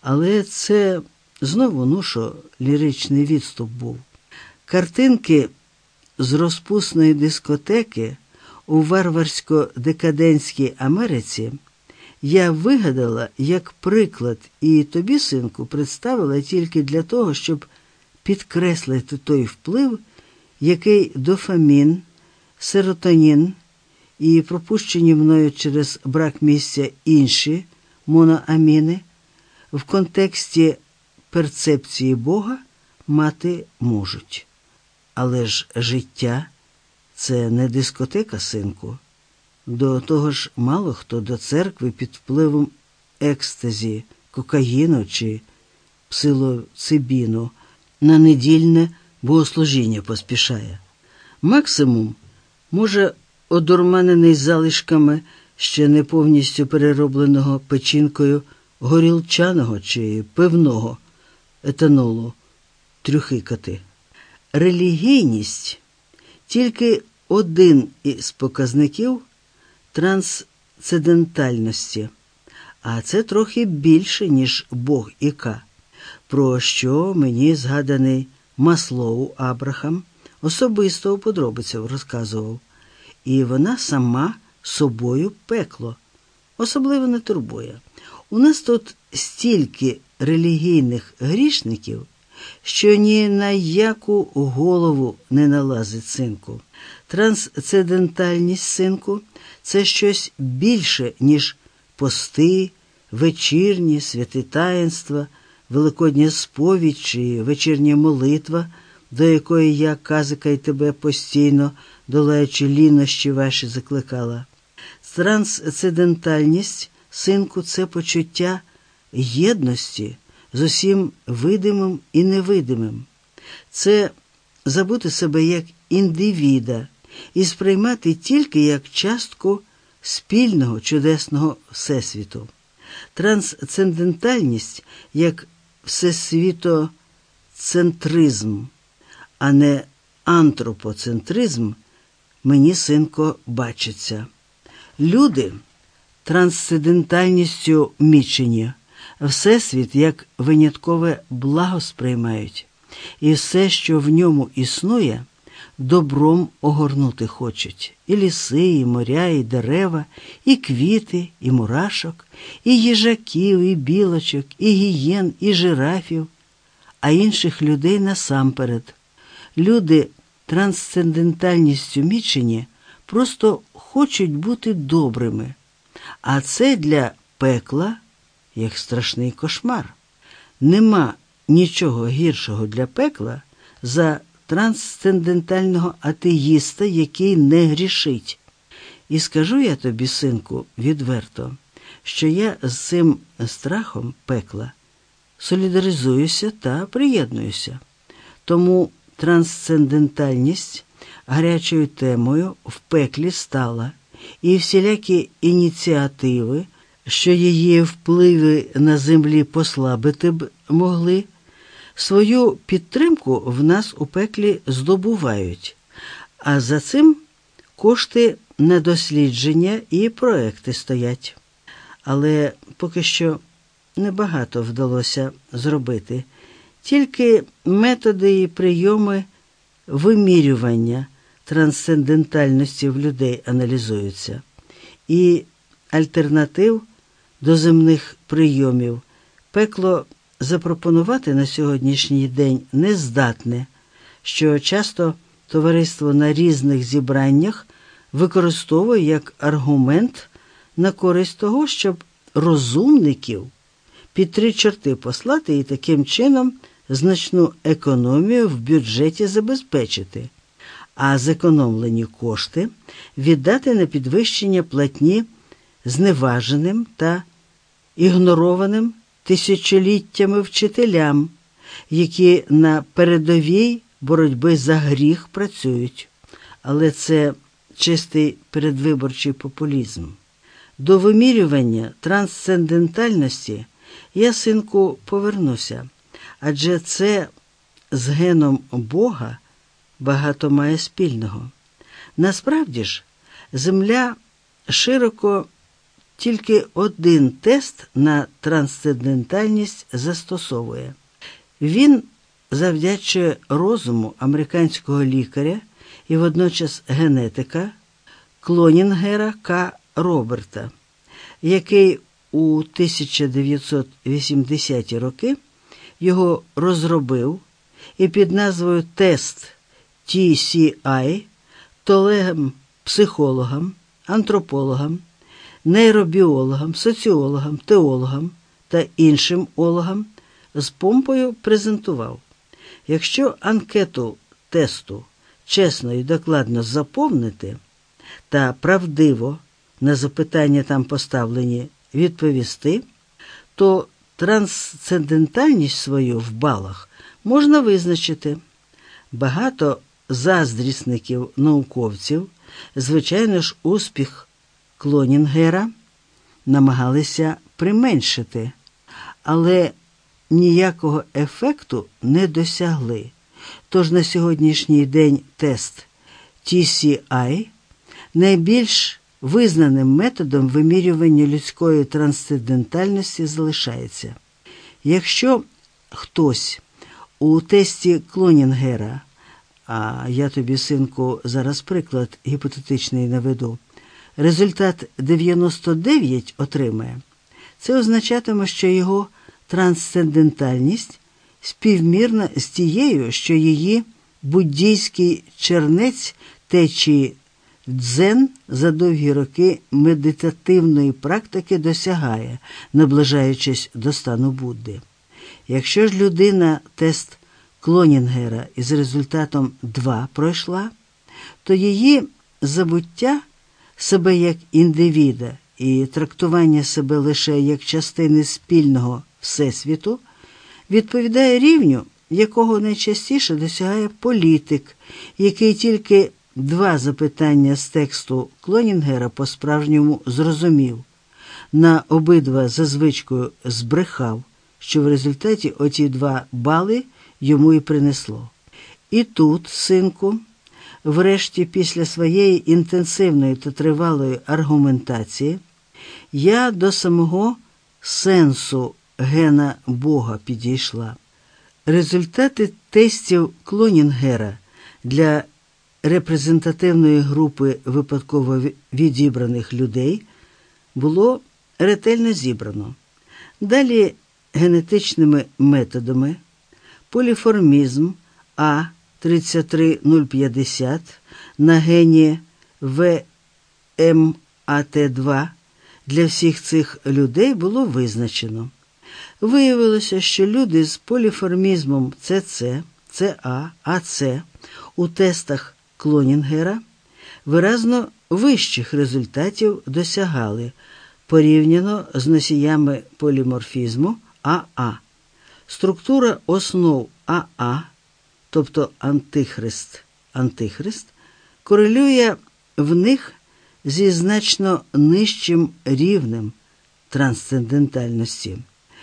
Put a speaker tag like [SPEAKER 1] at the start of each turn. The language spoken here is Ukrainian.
[SPEAKER 1] Але це знову ну що, ліричний відступ був. Картинки з розпусної дискотеки у варварсько-декадентській Америці я вигадала як приклад і тобі, синку, представила тільки для того, щоб підкреслити той вплив, який дофамін, серотонін і пропущені мною через брак місця інші моноаміни в контексті перцепції Бога мати можуть. Але ж життя це не дискотека, синку. До того ж, мало хто до церкви під впливом екстазі, кокаїну чи псилоцибіну на недільне богослужіння поспішає. Максимум, може, одурманений залишками ще не повністю переробленого печінкою горілчаного чи пивного етанолу трюхикати. Релігійність тільки один із показників трансцендентальності, а це трохи більше, ніж Бог Іка, про що мені згаданий Маслоу Абрахам особисто у подробицях розказував, і вона сама собою пекло, особливо не турбує. У нас тут стільки релігійних грішників, що ні на яку голову не налазить синку. Трансцендентальність синку це щось більше, ніж пости, вечірні, святи таїнства, великодня сповідь чи вечірня молитва, до якої я казика й тебе постійно, долаючи лінощі ваші, закликала. Трансцендентальність, синку, це почуття єдності з усім видимим і невидимим. Це забути себе як індивіда і сприймати тільки як частку спільного чудесного всесвіту. Трансцендентальність як всесвітоцентризм, а не антропоцентризм, мені, синко, бачиться. Люди трансцендентальністю мічені, всесвіт як виняткове благо сприймають, і все, що в ньому існує, добром огорнути хочуть. І ліси, і моря, і дерева, і квіти, і мурашок, і їжаків, і білочок, і гієн, і жирафів, а інших людей насамперед. Люди трансцендентальністю мічені просто хочуть бути добрими, а це для пекла як страшний кошмар. Нема нічого гіршого для пекла за трансцендентального атеїста, який не грішить. І скажу я тобі, синку, відверто, що я з цим страхом пекла солідаризуюся та приєднуюся. Тому трансцендентальність гарячою темою в пеклі стала, і всілякі ініціативи, що її впливи на землі послабити б могли. Свою підтримку в нас у пеклі здобувають, а за цим кошти на дослідження і проекти стоять. Але поки що небагато вдалося зробити, тільки методи і прийоми вимірювання трансцендентальності в людей аналізуються, і альтернатив до земних прийомів. Пекло запропонувати на сьогоднішній день нездатне, що часто товариство на різних зібраннях використовує як аргумент на користь того, щоб розумників під три чорти послати і таким чином значну економію в бюджеті забезпечити, а зекономлені кошти віддати на підвищення платні зневаженим та ігнорованим тисячоліттями вчителям, які на передовій боротьби за гріх працюють. Але це чистий передвиборчий популізм. До вимірювання трансцендентальності я, синку, повернуся, адже це з геном Бога багато має спільного. Насправді ж, земля широко тільки один тест на трансцендентальність застосовує. Він завдячує розуму американського лікаря і водночас генетика Клонінгера К. Роберта, який у 1980-ті роки його розробив і під назвою Тест TCI колегам психологам, антропологам, нейробіологам, соціологам, теологам та іншим ологам з помпою презентував. Якщо анкету тесту чесно і докладно заповнити та правдиво на запитання там поставлені відповісти, то трансцендентальність свою в балах можна визначити. Багато заздрісників науковців, звичайно ж, успіх Клонінгера намагалися применшити, але ніякого ефекту не досягли. Тож на сьогоднішній день тест TCI найбільш визнаним методом вимірювання людської трансцендентальності залишається. Якщо хтось у тесті Клонінгера, а я тобі, синку, зараз приклад гіпотетичний наведу, результат 99 отримає, це означатиме, що його трансцендентальність співмірна з тією, що її буддійський чернець течії дзен за довгі роки медитативної практики досягає, наближаючись до стану Будди. Якщо ж людина тест Клонінгера із результатом 2 пройшла, то її забуття себе як індивіда і трактування себе лише як частини спільного всесвіту відповідає рівню, якого найчастіше досягає політик, який тільки два запитання з тексту Клонінгера по-справжньому зрозумів, на обидва за звичкою збрехав, що в результаті оті два бали йому і принесло. І тут, синку, врешті, після своєї інтенсивної та тривалої аргументації, я до самого сенсу гена Бога підійшла. Результати тестів Клонінгера для репрезентативної групи випадково відібраних людей було ретельно зібрано. Далі генетичними методами поліформізм А 33050 на гені VMAT2 для всіх цих людей було визначено. Виявилося, що люди з поліформізмом ЦЦ, ЦА, АЦ у тестах Клонінгера виразно вищих результатів досягали порівняно з носіями поліморфізму АА. Структура основ АА, тобто антихрист, антихрист, корелює в них зі значно нижчим рівнем трансцендентальності.